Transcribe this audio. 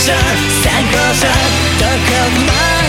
所参考書どこまで